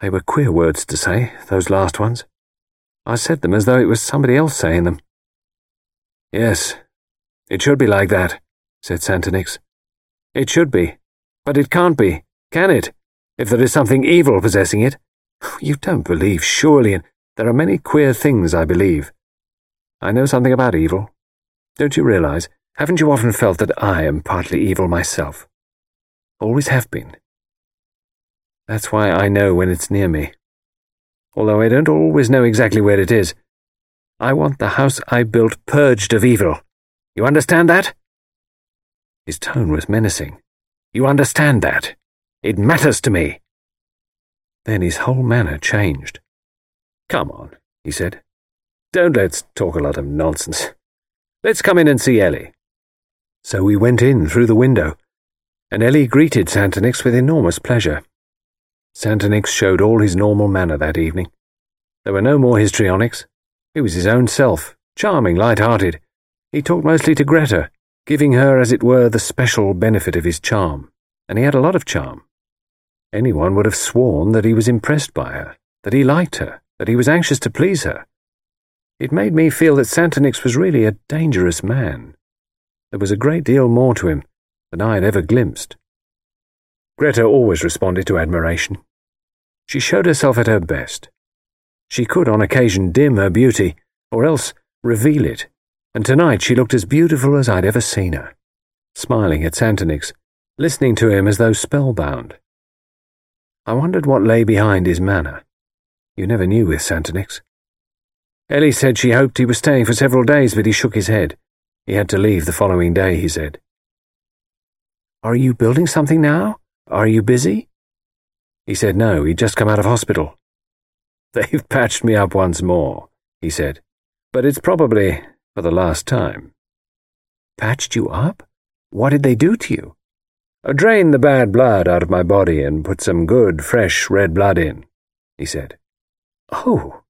They were queer words to say, those last ones. I said them as though it was somebody else saying them. Yes, it should be like that, said Santonix. It should be, but it can't be, can it, if there is something evil possessing it? You don't believe, surely, and there are many queer things I believe. I know something about evil. Don't you realize? Haven't you often felt that I am partly evil myself? Always have been. That's why I know when it's near me. Although I don't always know exactly where it is. I want the house I built purged of evil. You understand that? His tone was menacing. You understand that? It matters to me. Then his whole manner changed. Come on, he said. Don't let's talk a lot of nonsense. Let's come in and see Ellie. So we went in through the window, and Ellie greeted Santonix with enormous pleasure. Santonix showed all his normal manner that evening. There were no more histrionics. He was his own self, charming, light-hearted. He talked mostly to Greta, giving her, as it were, the special benefit of his charm, and he had a lot of charm. Anyone would have sworn that he was impressed by her, that he liked her, that he was anxious to please her. It made me feel that Santonix was really a dangerous man. There was a great deal more to him than I had ever glimpsed. Greta always responded to admiration. She showed herself at her best. She could on occasion dim her beauty, or else reveal it, and tonight she looked as beautiful as I'd ever seen her, smiling at Santonix, listening to him as though spellbound. I wondered what lay behind his manner. You never knew with Santonix. Ellie said she hoped he was staying for several days, but he shook his head. He had to leave the following day, he said. Are you building something now? Are you busy? He said no, he'd just come out of hospital. They've patched me up once more, he said, but it's probably for the last time. Patched you up? What did they do to you? Uh, drain the bad blood out of my body and put some good, fresh red blood in, he said. Oh!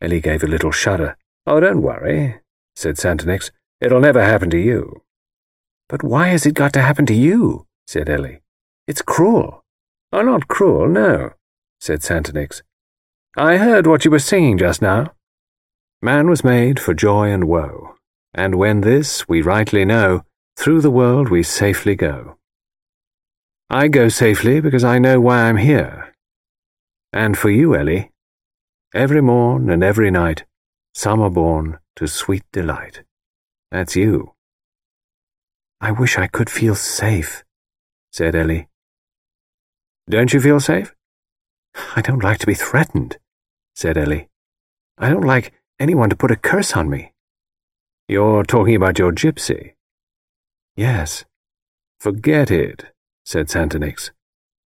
Ellie gave a little shudder. Oh, don't worry, said Santonix. It'll never happen to you. But why has it got to happen to you? said Ellie. It's cruel. Oh, not cruel, no, said Santonix. I heard what you were singing just now. Man was made for joy and woe, and when this we rightly know, through the world we safely go. I go safely because I know why I'm here. And for you, Ellie, every morn and every night, some are born to sweet delight. That's you. I wish I could feel safe, said Ellie. Don't you feel safe? I don't like to be threatened, said Ellie. I don't like anyone to put a curse on me. You're talking about your gypsy? Yes. Forget it, said Santonix.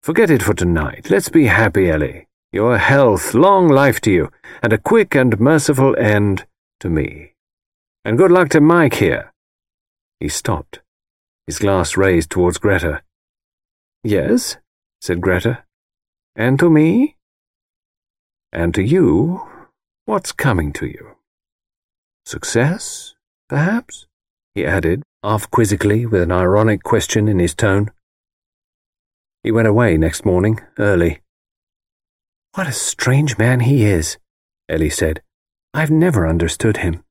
Forget it for tonight. Let's be happy, Ellie. Your health, long life to you, and a quick and merciful end to me. And good luck to Mike here. He stopped, his glass raised towards Greta. Yes, said Greta. And to me? And to you, what's coming to you? Success, perhaps? he added, half quizzically, with an ironic question in his tone. He went away next morning, early. What a strange man he is, Ellie said. I've never understood him.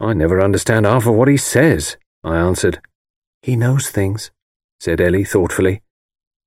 I never understand half of what he says, I answered. He knows things, said Ellie thoughtfully.